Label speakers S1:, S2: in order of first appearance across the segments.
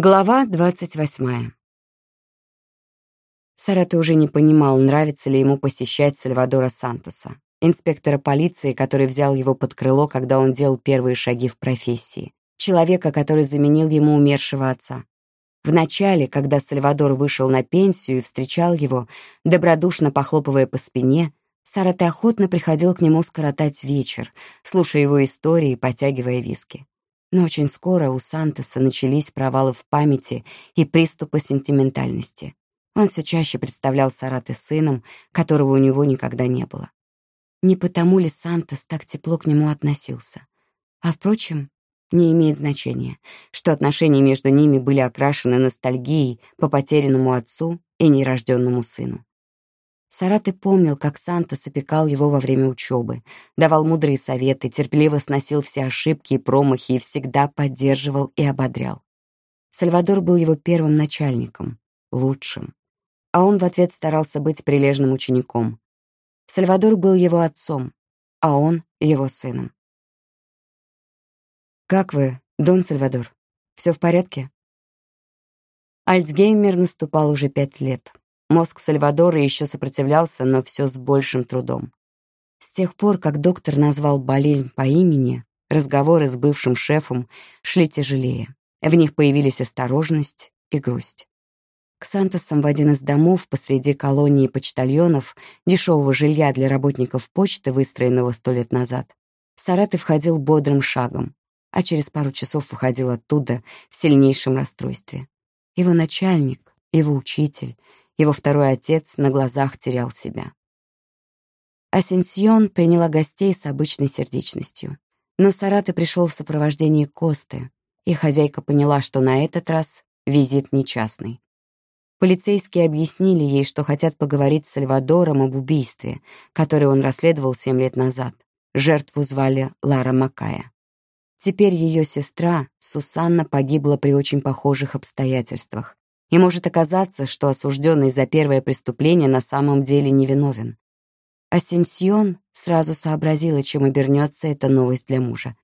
S1: Глава двадцать восьмая. Сарата уже не понимал, нравится ли ему посещать Сальвадора Сантоса, инспектора полиции, который взял его под крыло, когда он делал первые шаги в профессии, человека, который заменил ему умершего отца. Вначале, когда Сальвадор вышел на пенсию и встречал его, добродушно похлопывая по спине, Сарата охотно приходил к нему скоротать вечер, слушая его истории и потягивая виски. Но очень скоро у Сантоса начались провалы в памяти и приступы сентиментальности. Он все чаще представлял Сараты сыном, которого у него никогда не было. Не потому ли Сантос так тепло к нему относился? А, впрочем, не имеет значения, что отношения между ними были окрашены ностальгией по потерянному отцу и нерожденному сыну. Сараты помнил, как Сантос опекал его во время учебы, давал мудрые советы, терпеливо сносил все ошибки и промахи и всегда поддерживал и ободрял. Сальвадор был его первым начальником, лучшим, а он в ответ старался быть прилежным учеником. Сальвадор был его отцом, а он — его сыном. «Как вы, Дон Сальвадор? Все в порядке?» Альцгеймер наступал уже пять лет. Мозг Сальвадора еще сопротивлялся, но все с большим трудом. С тех пор, как доктор назвал болезнь по имени, разговоры с бывшим шефом шли тяжелее. В них появились осторожность и грусть. К Сантосам в один из домов посреди колонии почтальонов, дешевого жилья для работников почты, выстроенного сто лет назад, Сараты входил бодрым шагом, а через пару часов выходил оттуда в сильнейшем расстройстве. Его начальник, его учитель, его второй отец на глазах терял себя. Асенсион приняла гостей с обычной сердечностью. Но Сараты пришел в сопровождении Косты, и хозяйка поняла, что на этот раз визит нечастный. Полицейские объяснили ей, что хотят поговорить с Сальвадором об убийстве, которое он расследовал семь лет назад. Жертву звали Лара Макая. Теперь ее сестра, Сусанна, погибла при очень похожих обстоятельствах, и может оказаться, что осужденный за первое преступление на самом деле невиновен. Асенсион сразу сообразила, чем обернется эта новость для мужа.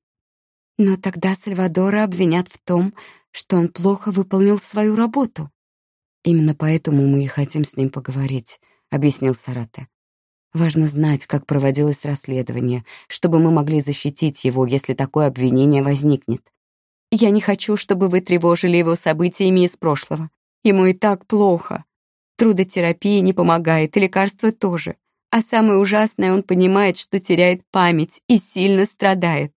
S1: Но тогда Сальвадора обвинят в том, что он плохо выполнил свою работу. Именно поэтому мы и хотим с ним поговорить, объяснил Сарате. Важно знать, как проводилось расследование, чтобы мы могли защитить его, если такое обвинение возникнет. Я не хочу, чтобы вы тревожили его событиями из прошлого. Ему и так плохо. Трудотерапия не помогает, и лекарства тоже. А самое ужасное, он понимает, что теряет память и сильно страдает.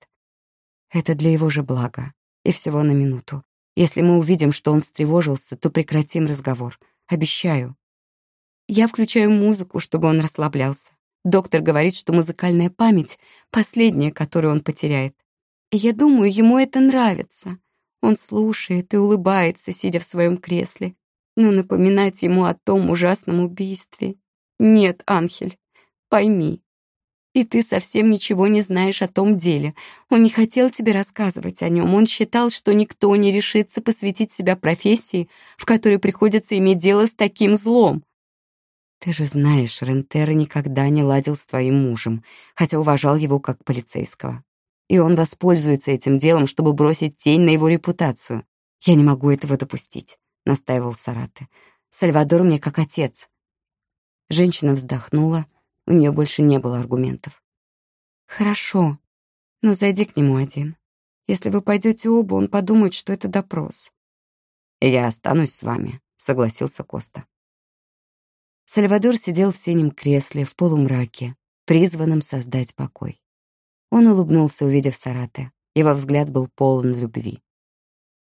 S1: Это для его же блага. И всего на минуту. Если мы увидим, что он встревожился, то прекратим разговор. Обещаю. Я включаю музыку, чтобы он расслаблялся. Доктор говорит, что музыкальная память — последняя, которую он потеряет. И я думаю, ему это нравится. Он слушает и улыбается, сидя в своем кресле. Но напоминать ему о том ужасном убийстве... Нет, Анхель, пойми. И ты совсем ничего не знаешь о том деле. Он не хотел тебе рассказывать о нем. Он считал, что никто не решится посвятить себя профессии, в которой приходится иметь дело с таким злом. Ты же знаешь, Рентера никогда не ладил с твоим мужем, хотя уважал его как полицейского и он воспользуется этим делом, чтобы бросить тень на его репутацию. Я не могу этого допустить», — настаивал Сараты. «Сальвадор мне как отец». Женщина вздохнула, у нее больше не было аргументов. «Хорошо, но зайди к нему один. Если вы пойдете оба, он подумает, что это допрос». «Я останусь с вами», — согласился Коста. Сальвадор сидел в синем кресле в полумраке, призванном создать покой. Он улыбнулся, увидев Сарате. Его взгляд был полон любви.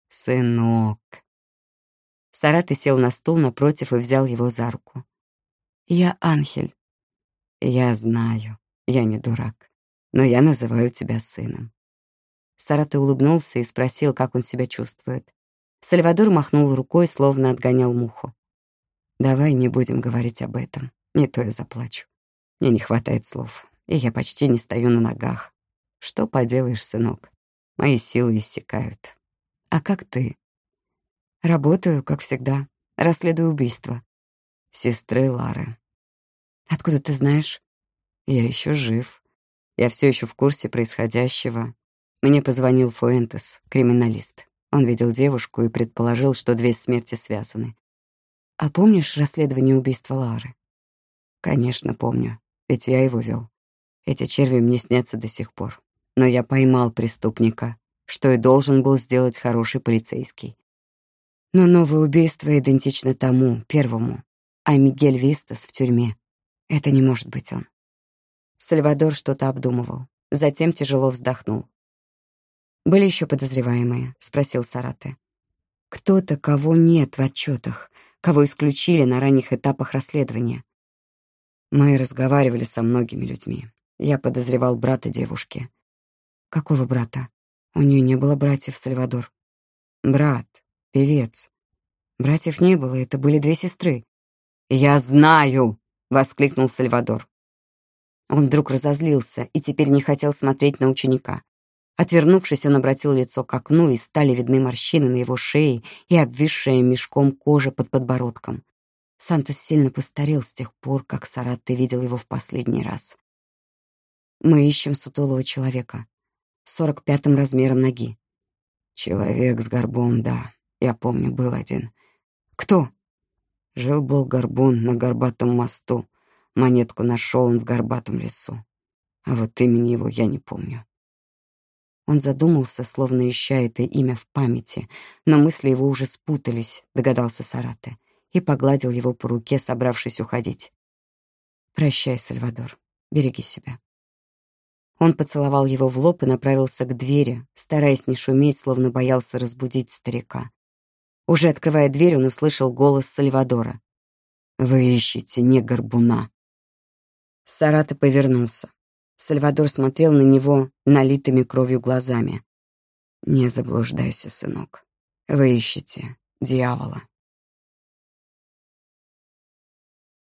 S1: «Сынок». Сараты сел на стул напротив и взял его за руку. «Я Анхель». «Я знаю, я не дурак, но я называю тебя сыном». Сараты улыбнулся и спросил, как он себя чувствует. Сальвадор махнул рукой, словно отгонял муху. «Давай не будем говорить об этом, не то я заплачу. Мне не хватает слов и я почти не стою на ногах. Что поделаешь, сынок? Мои силы иссякают. А как ты? Работаю, как всегда. Расследую убийство. Сестры Лары. Откуда ты знаешь? Я еще жив. Я все еще в курсе происходящего. Мне позвонил Фуэнтес, криминалист. Он видел девушку и предположил, что две смерти связаны. «А помнишь расследование убийства Лары?» «Конечно, помню, ведь я его вел. Эти черви мне снятся до сих пор. Но я поймал преступника, что и должен был сделать хороший полицейский. Но новое убийство идентично тому, первому, а Мигель Вистас в тюрьме. Это не может быть он. Сальвадор что-то обдумывал, затем тяжело вздохнул. «Были еще подозреваемые?» — спросил Сарате. «Кто-то, кого нет в отчетах, кого исключили на ранних этапах расследования. Мы разговаривали со многими людьми. Я подозревал брата девушки. Какого брата? У нее не было братьев, Сальвадор. Брат, певец. Братьев не было, это были две сестры. «Я знаю!» — воскликнул Сальвадор. Он вдруг разозлился и теперь не хотел смотреть на ученика. Отвернувшись, он обратил лицо к окну, и стали видны морщины на его шее и обвисшая мешком кожа под подбородком. Сантос сильно постарел с тех пор, как Сарат ты видел его в последний раз. Мы ищем сутулого человека. Сорок пятым размером ноги. Человек с горбом, да. Я помню, был один. Кто? Жил-был горбун на горбатом мосту. Монетку нашел он в горбатом лесу. А вот имени его я не помню. Он задумался, словно ища это имя в памяти, но мысли его уже спутались, догадался Сарате, и погладил его по руке, собравшись уходить. «Прощай, Сальвадор, береги себя». Он поцеловал его в лоб и направился к двери, стараясь не шуметь, словно боялся разбудить старика. Уже открывая дверь, он услышал голос Сальвадора. «Вы ищете не горбуна». Сарата повернулся. Сальвадор смотрел на него налитыми кровью глазами. «Не заблуждайся, сынок. Вы ищете дьявола».